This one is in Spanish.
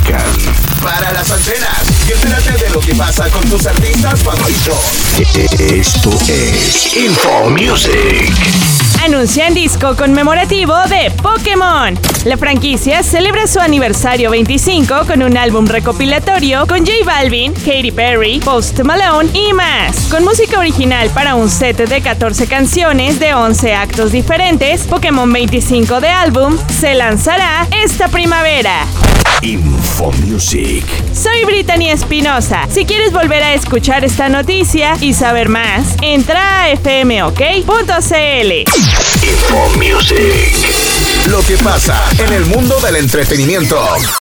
Prepara las antenas y entérate de lo que pasa con tus artistas favoritos. Esto es Info Music. Anuncian disco conmemorativo de Pokémon. La franquicia celebra su aniversario 25 con un álbum recopilatorio con J Balvin, Katy Perry, Post Malone y más. Con música original para un set de 14 canciones de 11 actos diferentes, Pokémon 25 de álbum se lanzará esta primavera. Info Music. Soy Brittany Espinosa. Si quieres volver a escuchar esta noticia y saber más, entra a fmok.cl. Info Music. Lo que pasa en el mundo del entretenimiento.